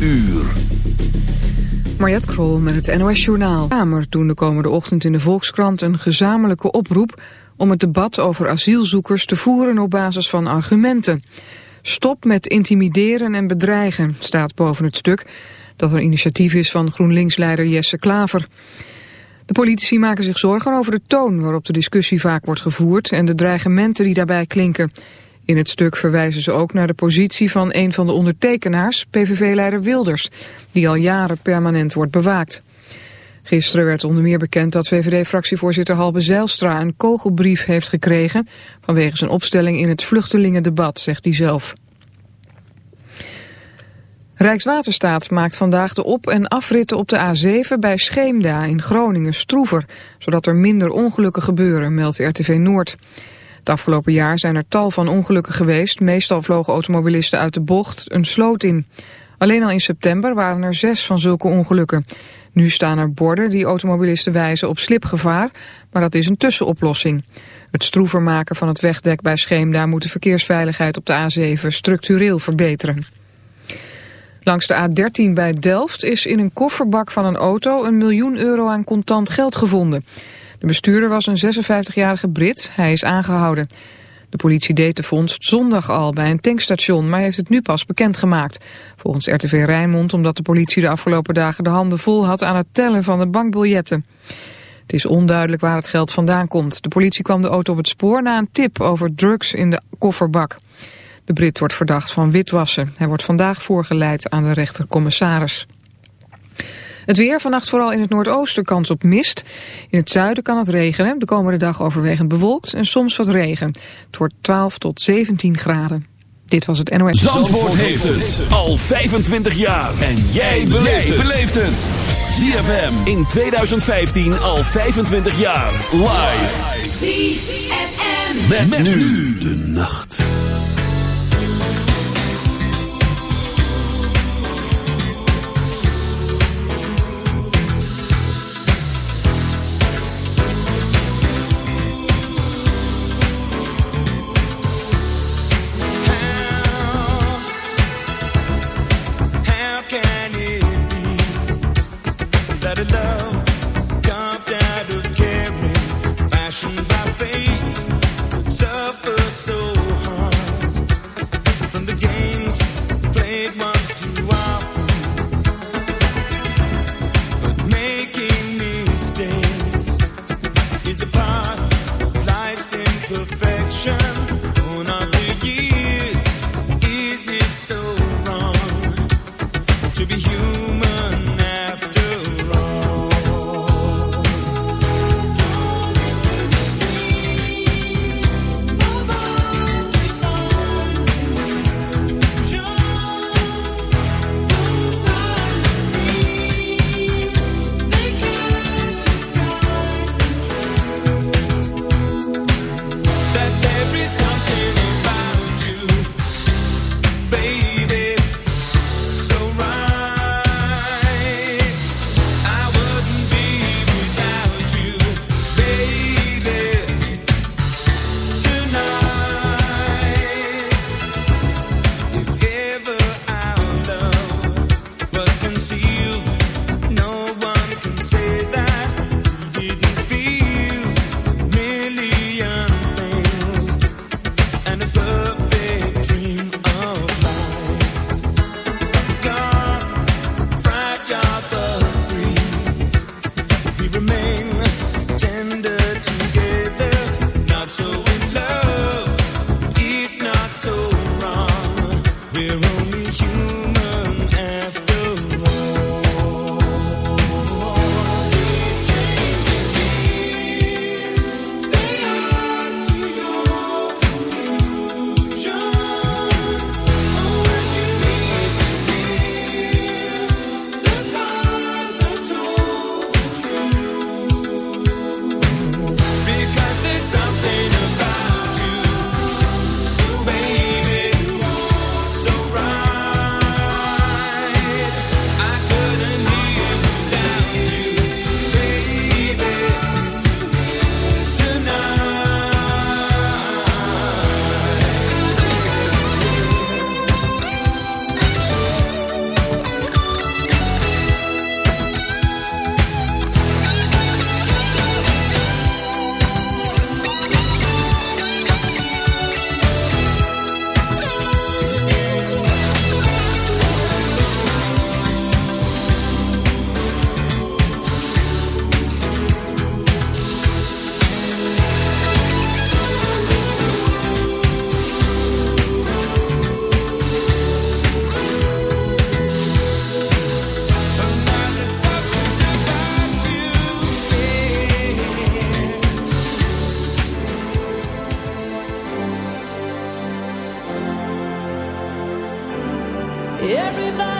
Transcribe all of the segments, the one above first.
uur. Krol met het NOS Journaal. Kamer doen de komende ochtend in de Volkskrant een gezamenlijke oproep... om het debat over asielzoekers te voeren op basis van argumenten. Stop met intimideren en bedreigen, staat boven het stuk... dat een initiatief is van GroenLinks-leider Jesse Klaver. De politici maken zich zorgen over de toon waarop de discussie vaak wordt gevoerd... en de dreigementen die daarbij klinken... In het stuk verwijzen ze ook naar de positie van een van de ondertekenaars, PVV-leider Wilders, die al jaren permanent wordt bewaakt. Gisteren werd onder meer bekend dat VVD-fractievoorzitter Halbe Zijlstra een kogelbrief heeft gekregen vanwege zijn opstelling in het vluchtelingendebat, zegt hij zelf. Rijkswaterstaat maakt vandaag de op- en afritten op de A7 bij Scheemda in Groningen stroever, zodat er minder ongelukken gebeuren, meldt RTV Noord. Afgelopen jaar zijn er tal van ongelukken geweest. Meestal vlogen automobilisten uit de bocht een sloot in. Alleen al in september waren er zes van zulke ongelukken. Nu staan er borden die automobilisten wijzen op slipgevaar, maar dat is een tussenoplossing. Het stroever maken van het wegdek bij Scheemda moet de verkeersveiligheid op de A7 structureel verbeteren. Langs de A13 bij Delft is in een kofferbak van een auto een miljoen euro aan contant geld gevonden. De bestuurder was een 56-jarige Brit. Hij is aangehouden. De politie deed de vondst zondag al bij een tankstation, maar heeft het nu pas bekendgemaakt. Volgens RTV Rijnmond omdat de politie de afgelopen dagen de handen vol had aan het tellen van de bankbiljetten. Het is onduidelijk waar het geld vandaan komt. De politie kwam de auto op het spoor na een tip over drugs in de kofferbak. De Brit wordt verdacht van witwassen. Hij wordt vandaag voorgeleid aan de rechtercommissaris. Het weer vannacht vooral in het noordoosten kans op mist. In het zuiden kan het regenen. De komende dag overwegend bewolkt en soms wat regen. Het wordt 12 tot 17 graden. Dit was het NOS. Zandvoort, Zandvoort heeft het al 25 jaar. En jij beleeft het. ZFM in 2015 al 25 jaar. Live. ZFM. Met, met nu de nacht. Everybody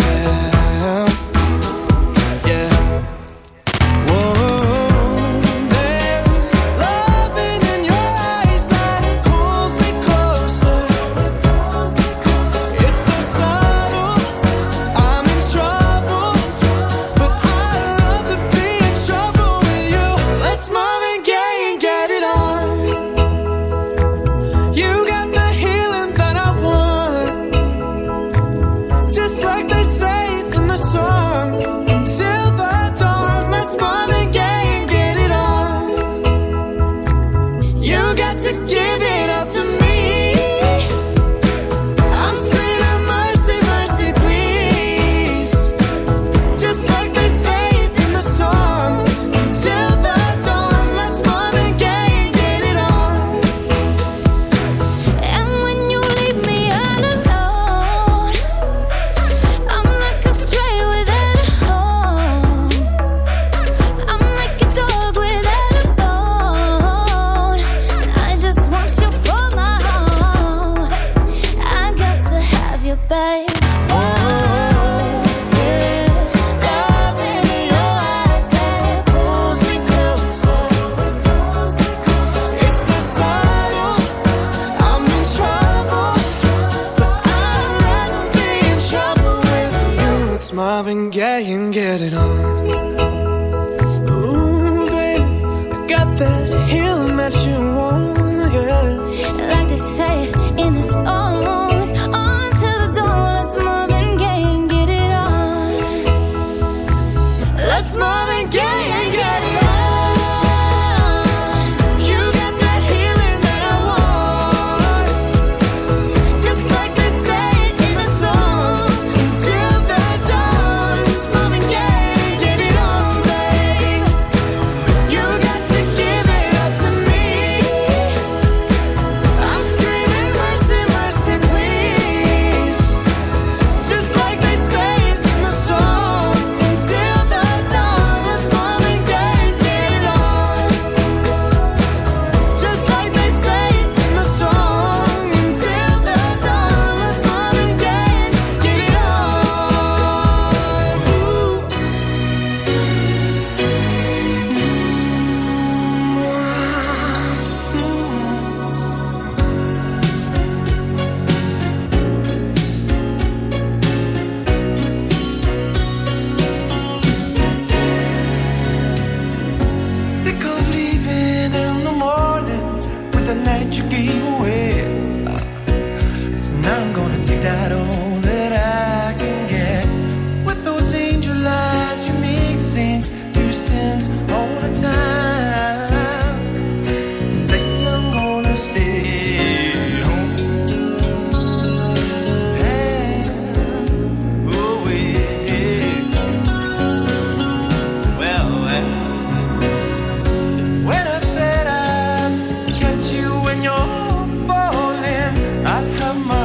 Have my.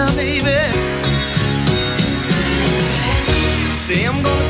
now, baby. Say I'm gonna.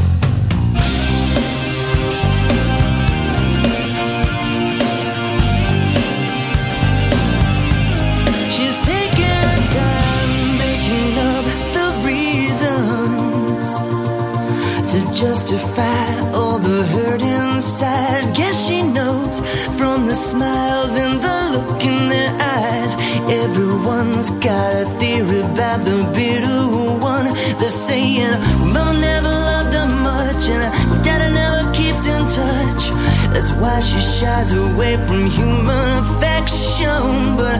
Justify all the hurt inside. Guess she knows from the smiles and the look in their eyes. Everyone's got a theory about the bitter one. They're saying, Mama never loved her much, and Daddy never keeps in touch. That's why she shies away from human affection. But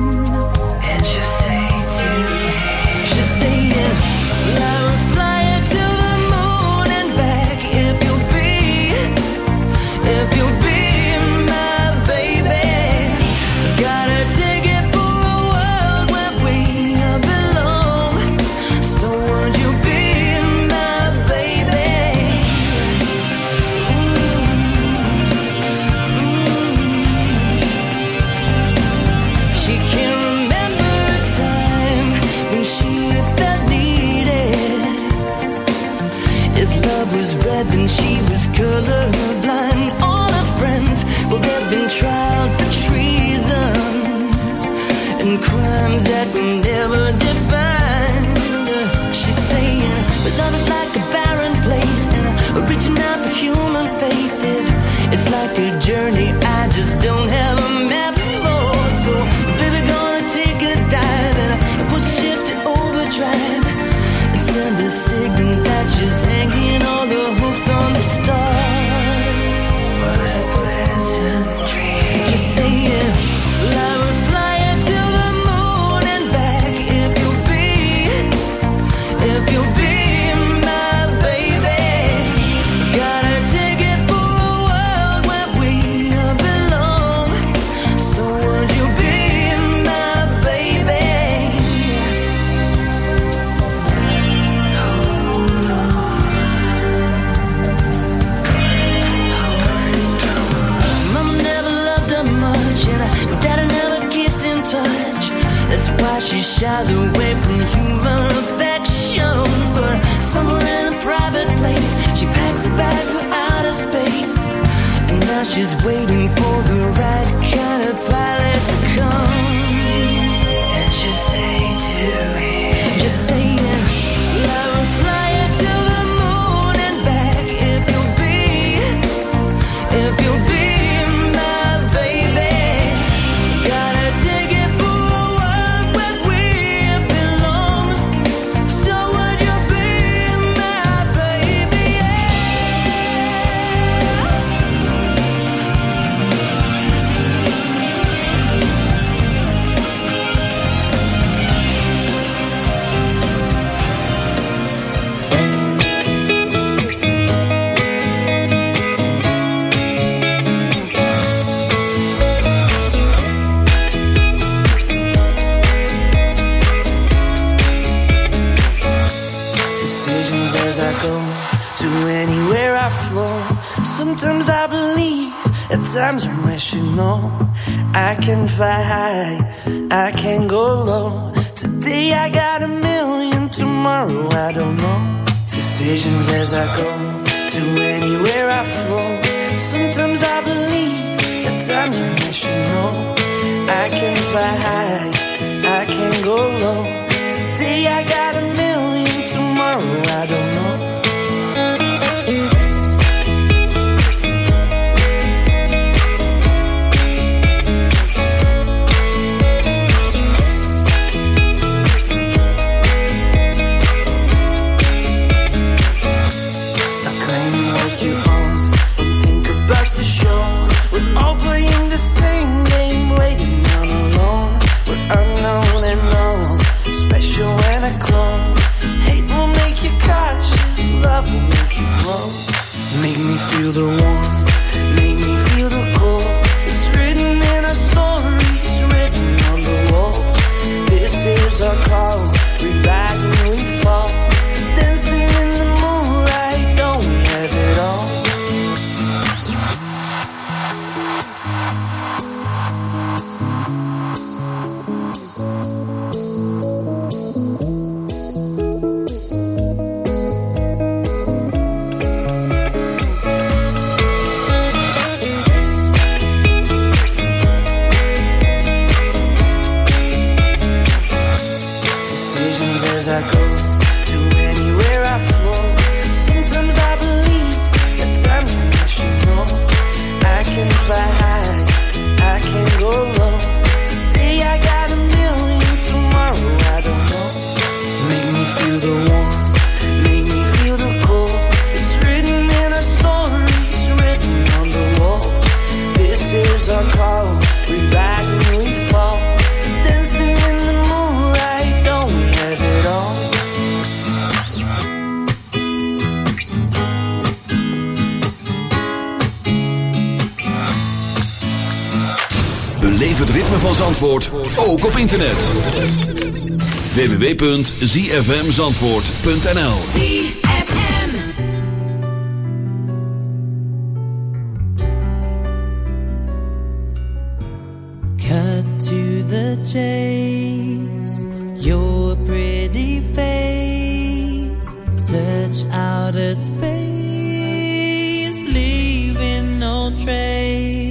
you know I can fly high. Beleef het ritme van Zandvoort ook op internet. www.zfmzandvoort.nl ZFM Cut to the chase Your pretty face. Search outer a space Leaving no trace.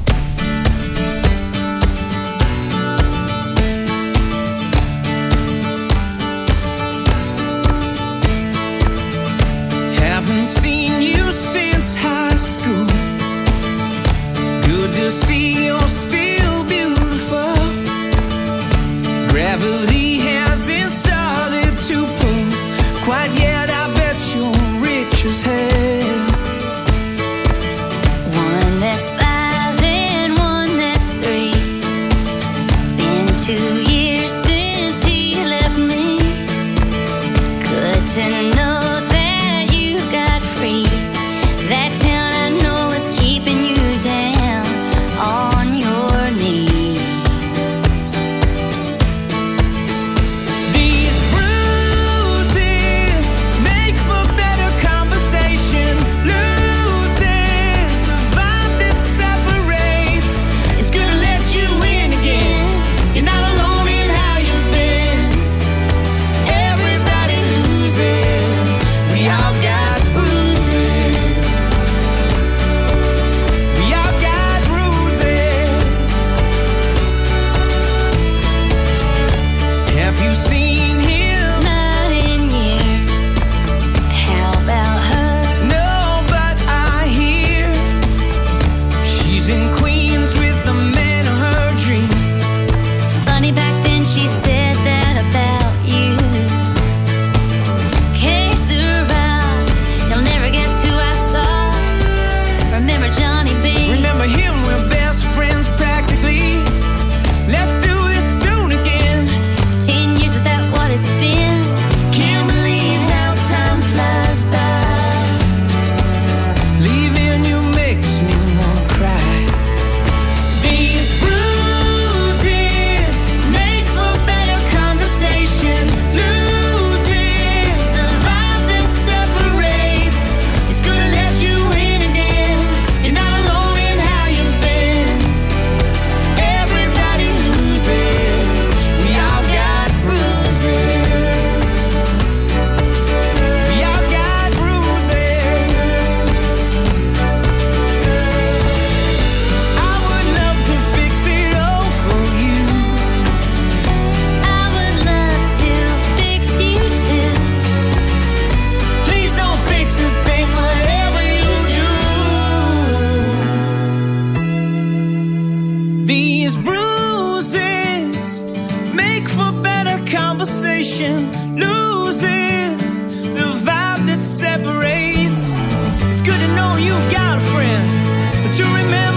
you remember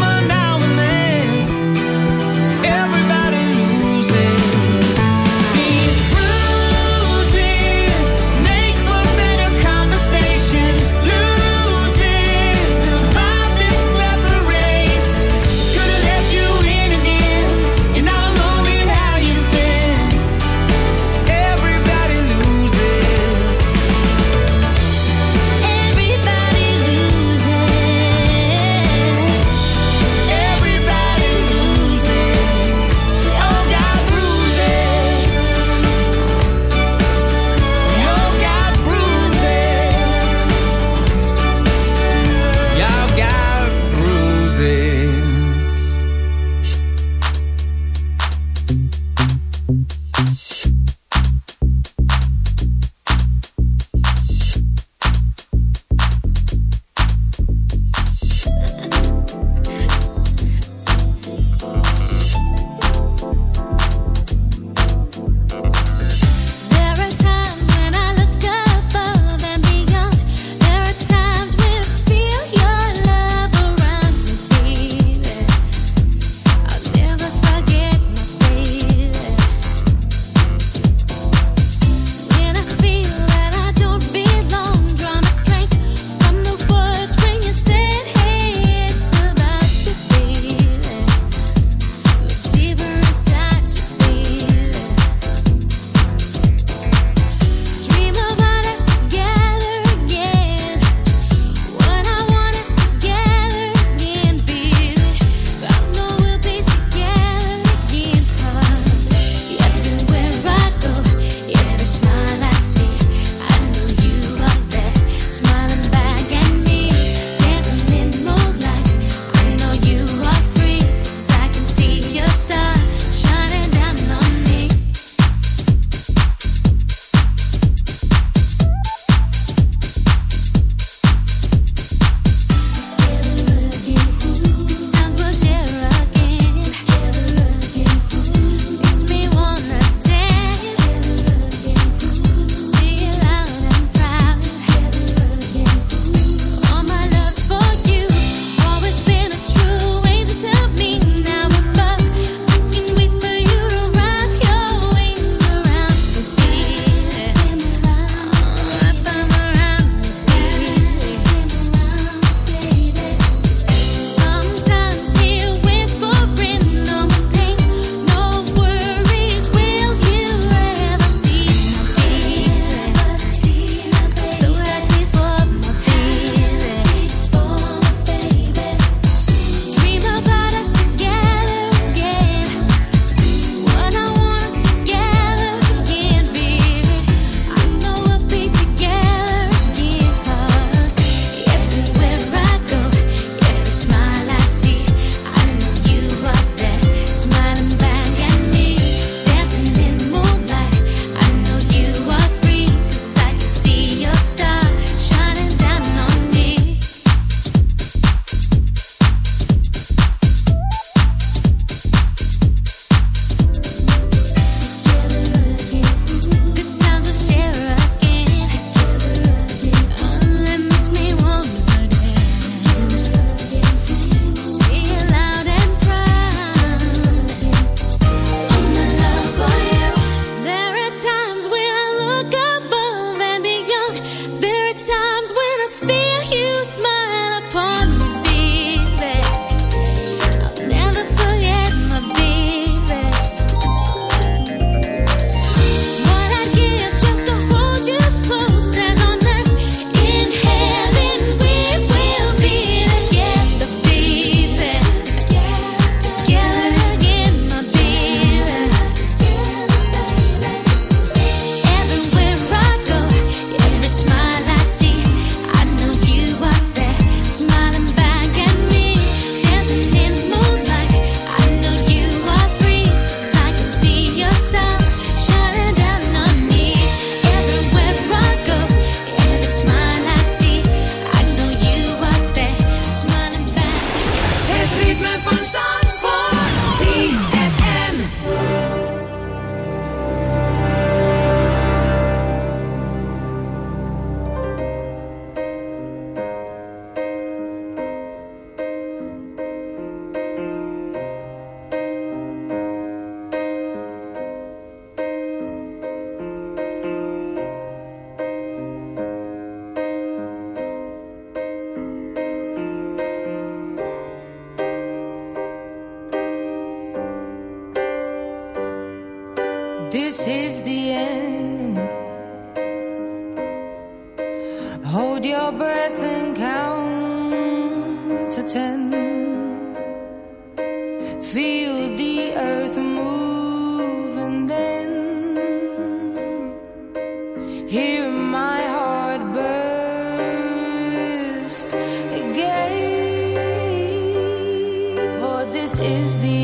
is the